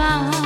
va